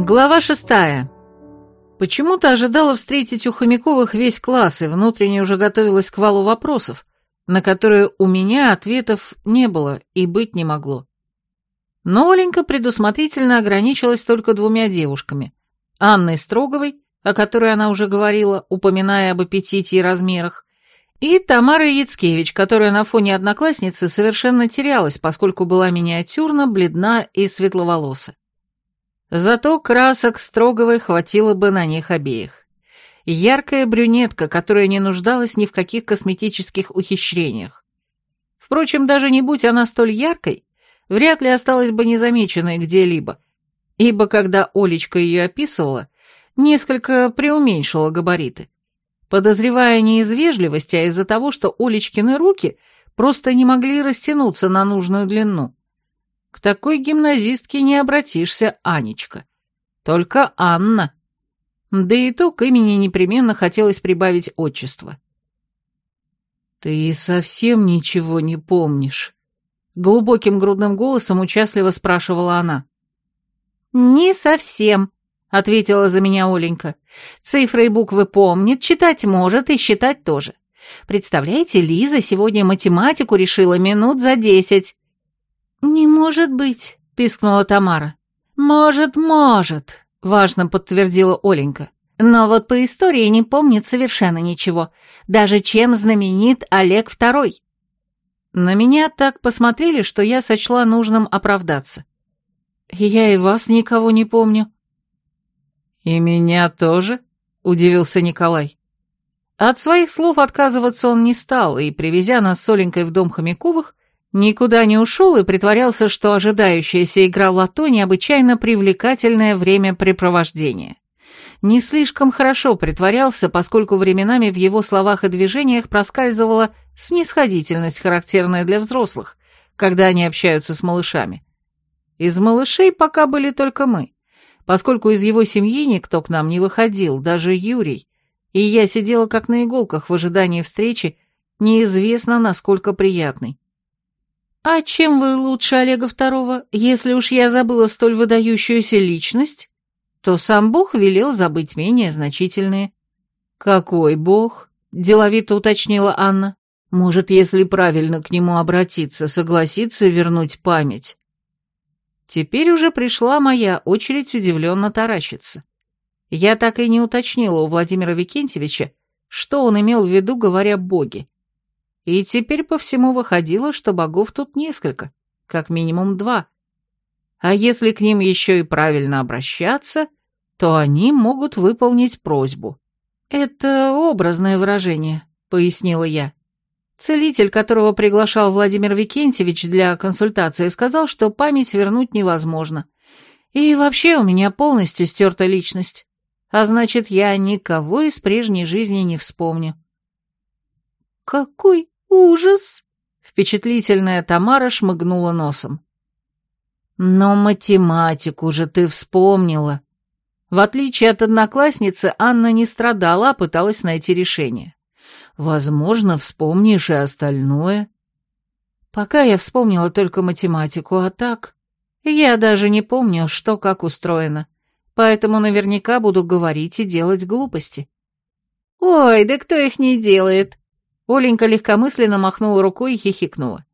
Глава шестая. Почему-то ожидала встретить у Хомяковых весь класс и внутренне уже готовилась к валу вопросов, на которые у меня ответов не было и быть не могло. Но Оленька предусмотрительно ограничилась только двумя девушками. Анной Строговой, о которой она уже говорила, упоминая об аппетите и размерах, и Тамарой Яцкевич, которая на фоне одноклассницы совершенно терялась, поскольку была миниатюрна, бледна и светловолоса. Зато красок Строговой хватило бы на них обеих. Яркая брюнетка, которая не нуждалась ни в каких косметических ухищрениях. Впрочем, даже не будь она столь яркой, вряд ли осталась бы незамеченной где-либо, ибо когда Олечка ее описывала, несколько преуменьшила габариты. Подозревая не из вежливости, а из-за того, что Олечкины руки просто не могли растянуться на нужную длину. К такой гимназистке не обратишься, Анечка. Только Анна. Да и то к имени непременно хотелось прибавить отчество. «Ты совсем ничего не помнишь?» Глубоким грудным голосом участливо спрашивала она. «Не совсем», — ответила за меня Оленька. «Цифры и буквы помнит, читать может и считать тоже. Представляете, Лиза сегодня математику решила минут за десять. «Не может быть», — пискнула Тамара. «Может, может», — важно подтвердила Оленька. «Но вот по истории не помнит совершенно ничего, даже чем знаменит Олег II». На меня так посмотрели, что я сочла нужным оправдаться. «Я и вас никого не помню». «И меня тоже?» — удивился Николай. От своих слов отказываться он не стал, и, привезя нас с Оленькой в дом Хомяковых, Никуда не ушел и притворялся, что ожидающаяся игра лото необычайно привлекательное времяпрепровождение. Не слишком хорошо притворялся, поскольку временами в его словах и движениях проскальзывала снисходительность, характерная для взрослых, когда они общаются с малышами. Из малышей пока были только мы, поскольку из его семьи никто к нам не выходил, даже Юрий, и я сидела как на иголках в ожидании встречи, неизвестно насколько приятной. «А чем вы лучше Олега Второго, если уж я забыла столь выдающуюся личность?» То сам Бог велел забыть менее значительные. «Какой Бог?» — деловито уточнила Анна. «Может, если правильно к нему обратиться, согласиться вернуть память?» Теперь уже пришла моя очередь удивленно таращиться. Я так и не уточнила у Владимира Викентьевича, что он имел в виду, говоря «боги». И теперь по всему выходило, что богов тут несколько, как минимум два. А если к ним еще и правильно обращаться, то они могут выполнить просьбу. «Это образное выражение», — пояснила я. Целитель, которого приглашал Владимир Викентьевич для консультации, сказал, что память вернуть невозможно. И вообще у меня полностью стерта личность. А значит, я никого из прежней жизни не вспомню. «Какой «Ужас!» — впечатлительная Тамара шмыгнула носом. «Но математику же ты вспомнила!» В отличие от одноклассницы, Анна не страдала, а пыталась найти решение. «Возможно, вспомнишь и остальное». Пока я вспомнила только математику, а так... Я даже не помню, что как устроено, поэтому наверняка буду говорить и делать глупости. «Ой, да кто их не делает?» Оленька легкомысленно махнула рукой и хихикнула.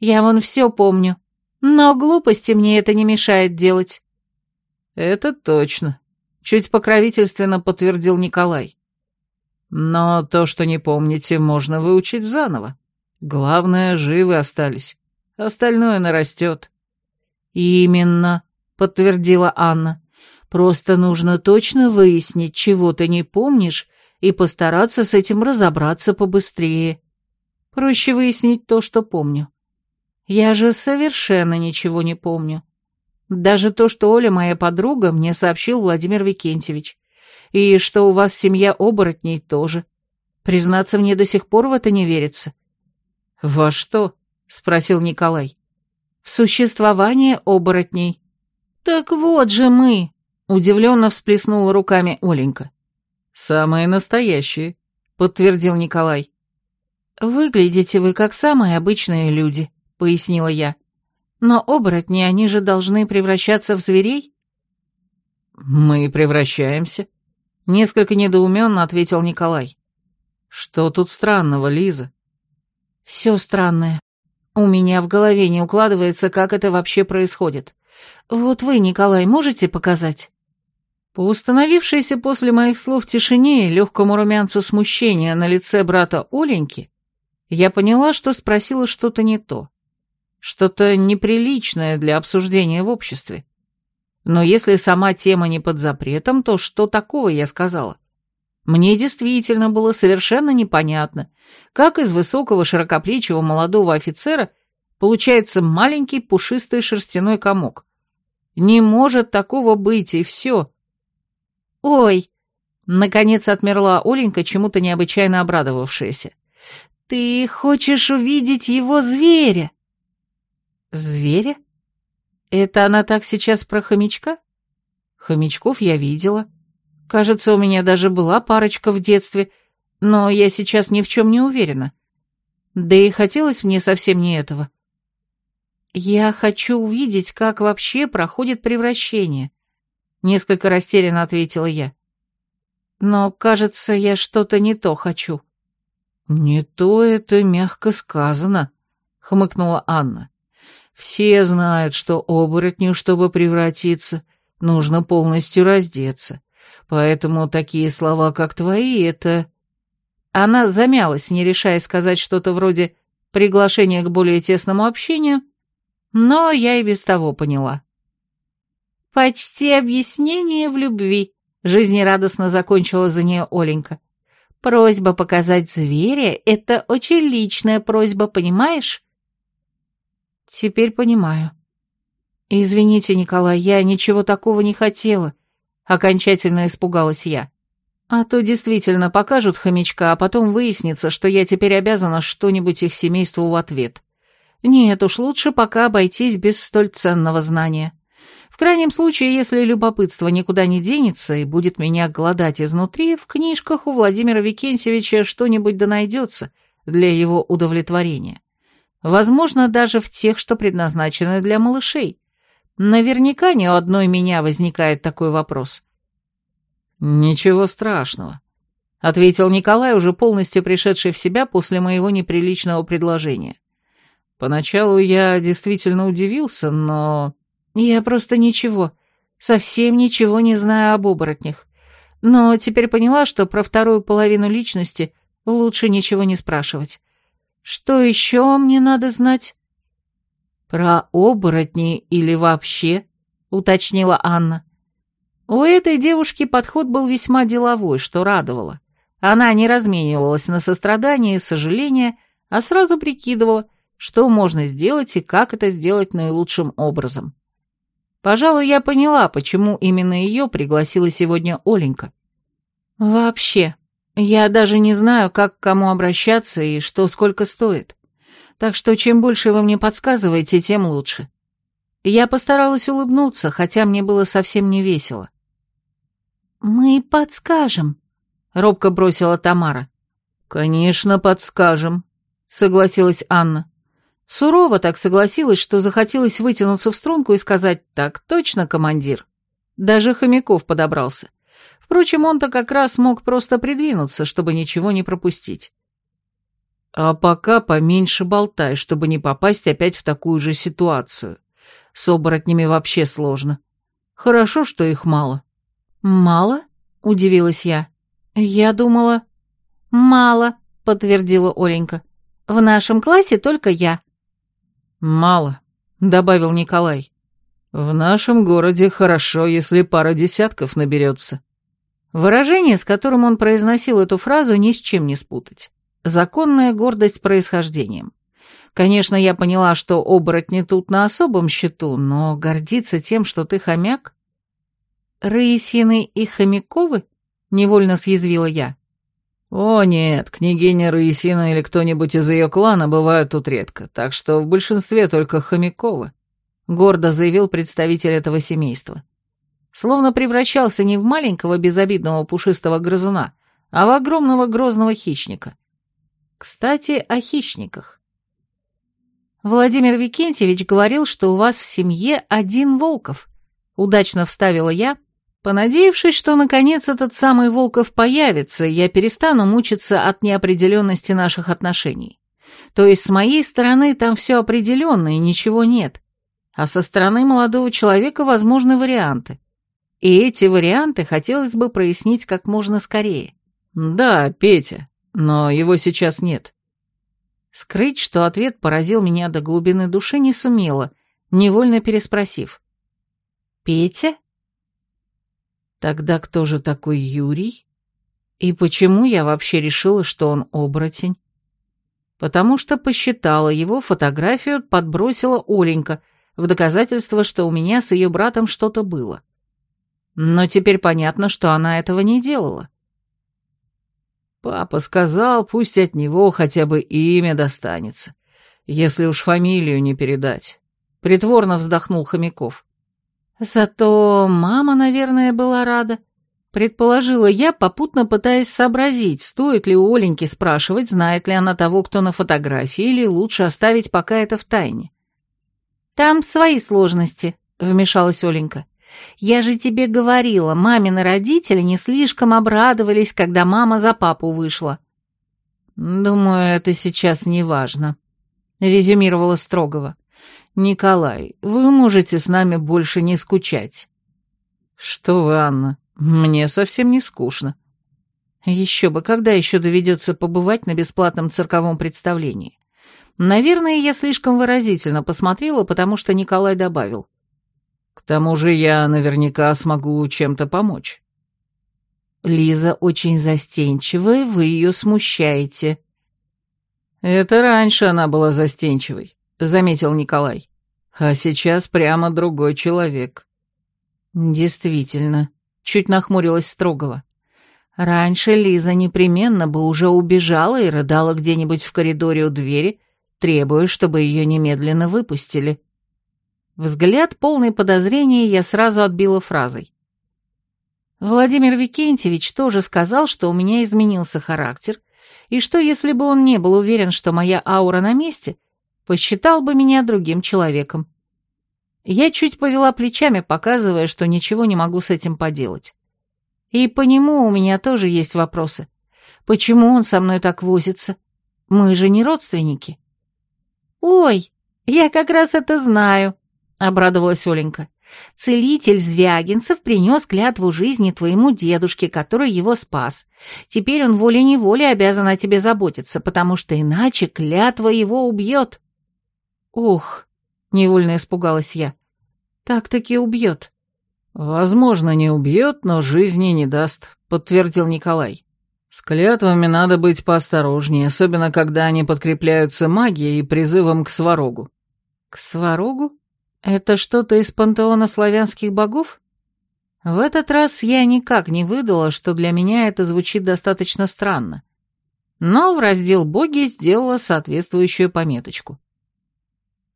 «Я вон все помню. Но глупости мне это не мешает делать». «Это точно», — чуть покровительственно подтвердил Николай. «Но то, что не помните, можно выучить заново. Главное, живы остались. Остальное нарастет». «Именно», — подтвердила Анна. «Просто нужно точно выяснить, чего ты не помнишь, и постараться с этим разобраться побыстрее. Проще выяснить то, что помню. Я же совершенно ничего не помню. Даже то, что Оля моя подруга, мне сообщил Владимир Викентьевич. И что у вас семья оборотней тоже. Признаться, мне до сих пор в это не верится. «Во что?» — спросил Николай. «В существование оборотней». «Так вот же мы!» — удивленно всплеснула руками Оленька. «Самые настоящие», — подтвердил Николай. «Выглядите вы как самые обычные люди», — пояснила я. «Но оборотни, они же должны превращаться в зверей?» «Мы превращаемся?» Несколько недоуменно ответил Николай. «Что тут странного, Лиза?» «Все странное. У меня в голове не укладывается, как это вообще происходит. Вот вы, Николай, можете показать?» По установившейся после моих слов тишине и легкому румянцу смущения на лице брата Оленьки, я поняла, что спросила что-то не то. Что-то неприличное для обсуждения в обществе. Но если сама тема не под запретом, то что такого я сказала? Мне действительно было совершенно непонятно, как из высокого широкоплечего молодого офицера получается маленький пушистый шерстяной комок. Не может такого быть, и все. «Ой!» — наконец отмерла Оленька, чему-то необычайно обрадовавшаяся. «Ты хочешь увидеть его зверя?» «Зверя? Это она так сейчас про хомячка?» «Хомячков я видела. Кажется, у меня даже была парочка в детстве, но я сейчас ни в чем не уверена. Да и хотелось мне совсем не этого. Я хочу увидеть, как вообще проходит превращение. Несколько растерянно ответила я. Но, кажется, я что-то не то хочу. Не то это мягко сказано, хмыкнула Анна. Все знают, что оборотню, чтобы превратиться, нужно полностью раздеться. Поэтому такие слова, как твои, это... Она замялась, не решая сказать что-то вроде приглашения к более тесному общению, но я и без того поняла. «Почти объяснение в любви», — жизнерадостно закончила за нее Оленька. «Просьба показать зверя — это очень личная просьба, понимаешь?» «Теперь понимаю. Извините, Николай, я ничего такого не хотела», — окончательно испугалась я. «А то действительно покажут хомячка, а потом выяснится, что я теперь обязана что-нибудь их семейству в ответ. Нет уж, лучше пока обойтись без столь ценного знания». Крайнем случае, если любопытство никуда не денется и будет меня голодать изнутри, в книжках у Владимира Викентьевича что-нибудь да найдется для его удовлетворения. Возможно, даже в тех, что предназначены для малышей. Наверняка ни у одной меня возникает такой вопрос. «Ничего страшного», — ответил Николай, уже полностью пришедший в себя после моего неприличного предложения. «Поначалу я действительно удивился, но...» Я просто ничего, совсем ничего не знаю об оборотнях. Но теперь поняла, что про вторую половину личности лучше ничего не спрашивать. Что еще мне надо знать? Про оборотни или вообще? Уточнила Анна. У этой девушки подход был весьма деловой, что радовало. Она не разменивалась на сострадание и сожаление, а сразу прикидывала, что можно сделать и как это сделать наилучшим образом. Пожалуй, я поняла, почему именно ее пригласила сегодня Оленька. Вообще, я даже не знаю, как к кому обращаться и что сколько стоит. Так что чем больше вы мне подсказываете, тем лучше. Я постаралась улыбнуться, хотя мне было совсем не весело. «Мы подскажем», — робко бросила Тамара. «Конечно, подскажем», — согласилась Анна. Сурово так согласилась, что захотелось вытянуться в струнку и сказать «Так точно, командир». Даже Хомяков подобрался. Впрочем, он-то как раз мог просто придвинуться, чтобы ничего не пропустить. А пока поменьше болтай, чтобы не попасть опять в такую же ситуацию. С оборотнями вообще сложно. Хорошо, что их мало. Мало? Удивилась я. Я думала... Мало, подтвердила Оленька. В нашем классе только я. «Мало», — добавил Николай. «В нашем городе хорошо, если пара десятков наберется». Выражение, с которым он произносил эту фразу, ни с чем не спутать. Законная гордость происхождением. Конечно, я поняла, что оборотни тут на особом счету, но гордиться тем, что ты хомяк? Рысины и хомяковы? Невольно съязвила я. «О нет, княгиня Раисина или кто-нибудь из ее клана бывают тут редко, так что в большинстве только Хомяковы», — гордо заявил представитель этого семейства. Словно превращался не в маленького безобидного пушистого грызуна, а в огромного грозного хищника. Кстати, о хищниках. Владимир Викентьевич говорил, что у вас в семье один Волков, удачно вставила я, Понадеявшись, что наконец этот самый Волков появится, я перестану мучиться от неопределенности наших отношений. То есть с моей стороны там все определенно и ничего нет, а со стороны молодого человека возможны варианты. И эти варианты хотелось бы прояснить как можно скорее. «Да, Петя, но его сейчас нет». Скрыть, что ответ поразил меня до глубины души, не сумела, невольно переспросив. «Петя?» Тогда кто же такой Юрий? И почему я вообще решила, что он оборотень? Потому что посчитала его фотографию, подбросила Оленька, в доказательство, что у меня с ее братом что-то было. Но теперь понятно, что она этого не делала. Папа сказал, пусть от него хотя бы имя достанется, если уж фамилию не передать. Притворно вздохнул Хомяков. Зато мама, наверное, была рада. Предположила я, попутно пытаясь сообразить, стоит ли у Оленьки спрашивать, знает ли она того, кто на фотографии, или лучше оставить пока это в тайне. «Там свои сложности», — вмешалась Оленька. «Я же тебе говорила, мамины родители не слишком обрадовались, когда мама за папу вышла». «Думаю, это сейчас не важно», — резюмировала Строгова. «Николай, вы можете с нами больше не скучать». «Что вы, Анна, мне совсем не скучно». Еще бы, когда еще доведется побывать на бесплатном цирковом представлении? Наверное, я слишком выразительно посмотрела, потому что Николай добавил. К тому же я наверняка смогу чем-то помочь. Лиза очень застенчивая, вы ее смущаете. Это раньше она была застенчивой. — заметил Николай. «А сейчас прямо другой человек». «Действительно», — чуть нахмурилась Строгова. «Раньше Лиза непременно бы уже убежала и рыдала где-нибудь в коридоре у двери, требуя, чтобы ее немедленно выпустили». Взгляд, полный подозрения, я сразу отбила фразой. Владимир Викентьевич тоже сказал, что у меня изменился характер, и что если бы он не был уверен, что моя аура на месте — посчитал бы меня другим человеком. Я чуть повела плечами, показывая, что ничего не могу с этим поделать. И по нему у меня тоже есть вопросы. Почему он со мной так возится? Мы же не родственники. «Ой, я как раз это знаю», — обрадовалась Оленька. «Целитель Звягинцев принес клятву жизни твоему дедушке, который его спас. Теперь он волей-неволей обязан о тебе заботиться, потому что иначе клятва его убьет». «Ух!» — невольно испугалась я. «Так-таки убьет». «Возможно, не убьет, но жизни не даст», — подтвердил Николай. «С клятвами надо быть поосторожнее, особенно когда они подкрепляются магией и призывом к сварогу». «К сварогу? Это что-то из пантеона славянских богов?» В этот раз я никак не выдала, что для меня это звучит достаточно странно. Но в раздел «Боги» сделала соответствующую пометочку.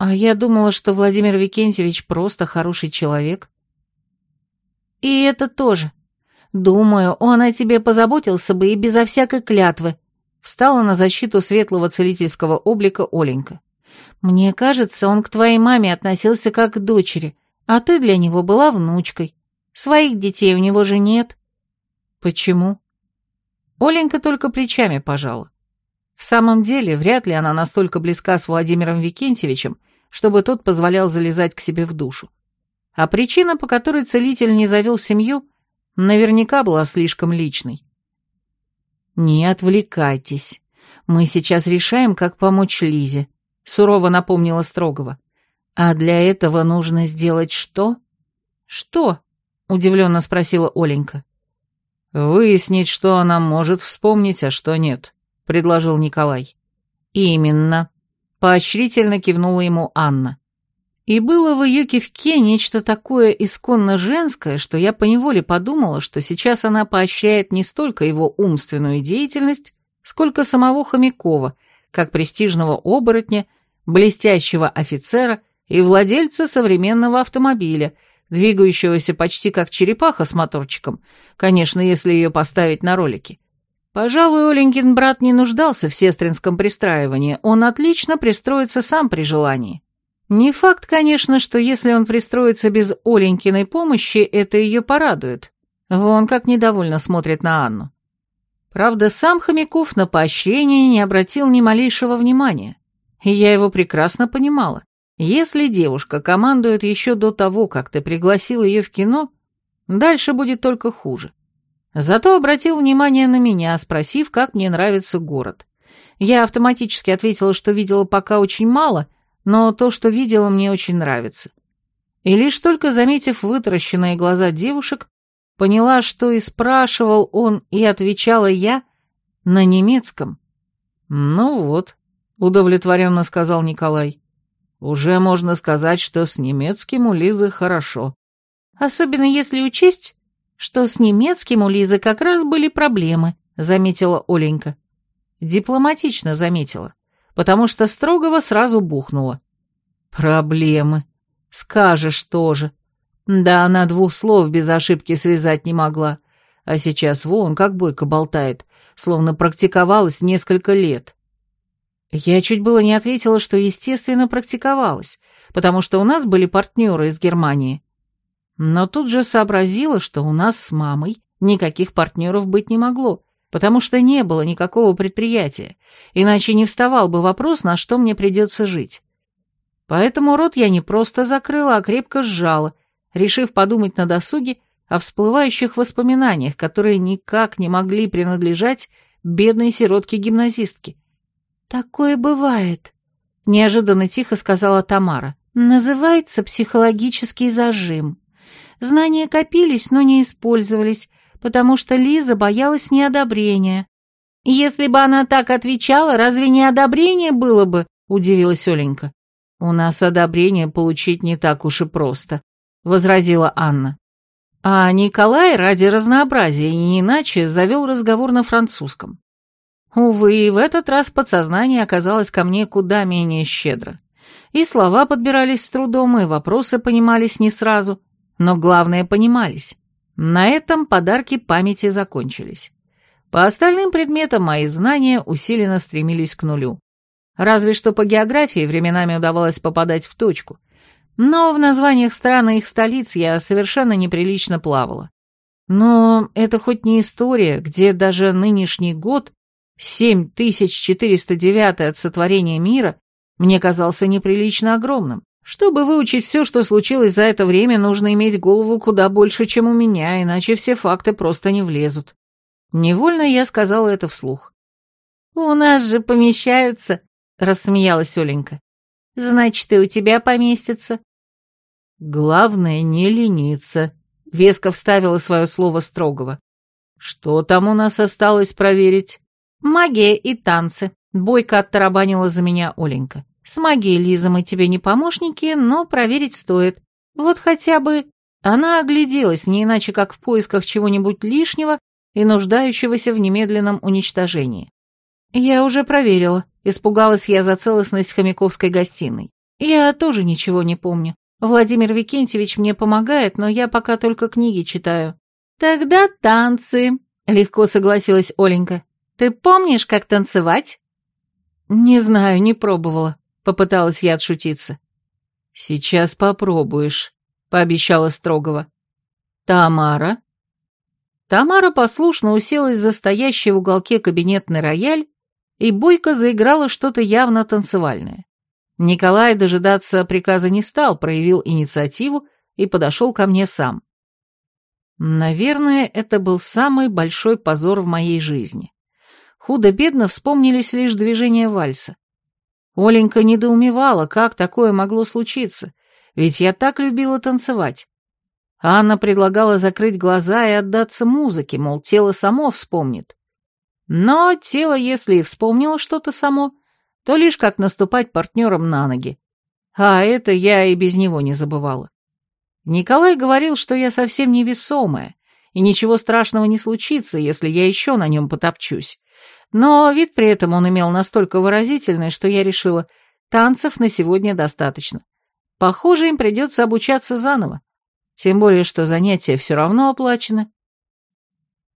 А я думала, что Владимир Викентьевич просто хороший человек. И это тоже. Думаю, он о тебе позаботился бы и безо всякой клятвы. Встала на защиту светлого целительского облика Оленька. Мне кажется, он к твоей маме относился как к дочери, а ты для него была внучкой. Своих детей у него же нет. Почему? Оленька только плечами пожала. В самом деле, вряд ли она настолько близка с Владимиром Викентьевичем, чтобы тот позволял залезать к себе в душу. А причина, по которой целитель не завел семью, наверняка была слишком личной. «Не отвлекайтесь. Мы сейчас решаем, как помочь Лизе», — сурово напомнила Строгова. «А для этого нужно сделать что?» «Что?» — удивленно спросила Оленька. «Выяснить, что она может вспомнить, а что нет», — предложил Николай. «Именно», Поощрительно кивнула ему Анна. И было в ее кивке нечто такое исконно женское, что я поневоле подумала, что сейчас она поощряет не столько его умственную деятельность, сколько самого Хомякова, как престижного оборотня, блестящего офицера и владельца современного автомобиля, двигающегося почти как черепаха с моторчиком, конечно, если ее поставить на ролики. Пожалуй, Оленькин брат не нуждался в сестринском пристраивании, он отлично пристроится сам при желании. Не факт, конечно, что если он пристроится без Оленькиной помощи, это ее порадует. Вон как недовольно смотрит на Анну. Правда, сам Хомяков на поощрение не обратил ни малейшего внимания. И я его прекрасно понимала. Если девушка командует еще до того, как ты пригласил ее в кино, дальше будет только хуже. Зато обратил внимание на меня, спросив, как мне нравится город. Я автоматически ответила, что видела пока очень мало, но то, что видела, мне очень нравится. И лишь только заметив вытаращенные глаза девушек, поняла, что и спрашивал он, и отвечала я на немецком. «Ну вот», — удовлетворенно сказал Николай, — «уже можно сказать, что с немецким у Лизы хорошо». «Особенно если учесть, что с немецким у Лизы как раз были проблемы», — заметила Оленька. Дипломатично заметила, потому что строгого сразу бухнула. «Проблемы. Скажешь тоже. Да, она двух слов без ошибки связать не могла. А сейчас вон как бойко болтает, словно практиковалась несколько лет. Я чуть было не ответила, что, естественно, практиковалась, потому что у нас были партнеры из Германии. Но тут же сообразила, что у нас с мамой никаких партнеров быть не могло, потому что не было никакого предприятия, иначе не вставал бы вопрос, на что мне придется жить. Поэтому рот я не просто закрыла, а крепко сжала, решив подумать на досуге о всплывающих воспоминаниях, которые никак не могли принадлежать бедной сиротке-гимназистке. «Такое бывает», — неожиданно тихо сказала Тамара. «Называется психологический зажим. Знания копились, но не использовались, потому что Лиза боялась неодобрения». «Если бы она так отвечала, разве не одобрение было бы?» — удивилась Оленька. «У нас одобрение получить не так уж и просто», — возразила Анна. А Николай ради разнообразия не иначе завел разговор на французском. Увы, в этот раз подсознание оказалось ко мне куда менее щедро. И слова подбирались с трудом, и вопросы понимались не сразу, но главное понимались. На этом подарки памяти закончились. По остальным предметам мои знания усиленно стремились к нулю. Разве что по географии временами удавалось попадать в точку — но в названиях стран и их столиц я совершенно неприлично плавала. Но это хоть не история, где даже нынешний год, 7409 от сотворения мира, мне казался неприлично огромным. Чтобы выучить все, что случилось за это время, нужно иметь голову куда больше, чем у меня, иначе все факты просто не влезут. Невольно я сказала это вслух. «У нас же помещаются», — рассмеялась Оленька. «Значит, и у тебя поместится. «Главное, не лениться», — веско вставила свое слово строгого. «Что там у нас осталось проверить?» «Магия и танцы», — бойко оттарабанила за меня Оленька. «С магией, Лиза, мы тебе не помощники, но проверить стоит. Вот хотя бы...» Она огляделась, не иначе как в поисках чего-нибудь лишнего и нуждающегося в немедленном уничтожении. «Я уже проверила», — испугалась я за целостность хомяковской гостиной. «Я тоже ничего не помню. Владимир Викентьевич мне помогает, но я пока только книги читаю». «Тогда танцы», — легко согласилась Оленька. «Ты помнишь, как танцевать?» «Не знаю, не пробовала», — попыталась я отшутиться. «Сейчас попробуешь», — пообещала Строгова. «Тамара?» Тамара послушно уселась за стоящий в уголке кабинетный рояль и бойко заиграла что-то явно танцевальное. Николай дожидаться приказа не стал, проявил инициативу и подошел ко мне сам. Наверное, это был самый большой позор в моей жизни. Худо-бедно вспомнились лишь движения вальса. Оленька недоумевала, как такое могло случиться, ведь я так любила танцевать. Анна предлагала закрыть глаза и отдаться музыке, мол, тело само вспомнит. Но тело, если и вспомнило что-то само, то лишь как наступать партнерам на ноги. А это я и без него не забывала. Николай говорил, что я совсем невесомая, и ничего страшного не случится, если я еще на нем потопчусь. Но вид при этом он имел настолько выразительный, что я решила, танцев на сегодня достаточно. Похоже, им придется обучаться заново. Тем более, что занятия все равно оплачены.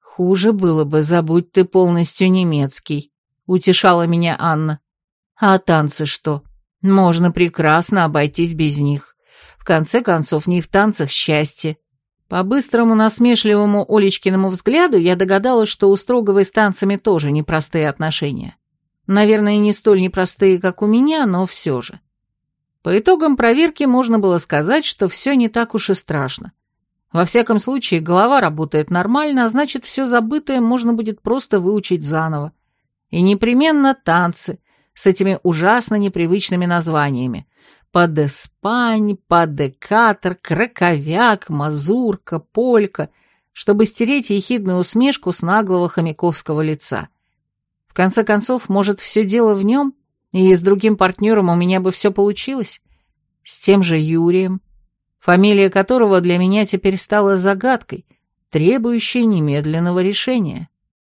Хуже было бы, забудь ты полностью немецкий, утешала меня Анна. А танцы что? Можно прекрасно обойтись без них. В конце концов, не в танцах счастье. По быстрому насмешливому Олечкиному взгляду я догадалась, что у Строговой с танцами тоже непростые отношения. Наверное, не столь непростые, как у меня, но все же. По итогам проверки можно было сказать, что все не так уж и страшно. Во всяком случае, голова работает нормально, а значит, все забытое можно будет просто выучить заново. И непременно танцы с этими ужасно непривычными названиями. Падеспань, падекатор, краковяк, мазурка, полька, чтобы стереть ехидную усмешку с наглого хомяковского лица. В конце концов, может, все дело в нем, и с другим партнером у меня бы все получилось? С тем же Юрием, фамилия которого для меня теперь стала загадкой, требующей немедленного решения.